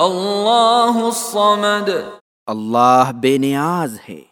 اللہ الصمد۔ اللہ بے نیاز ہے۔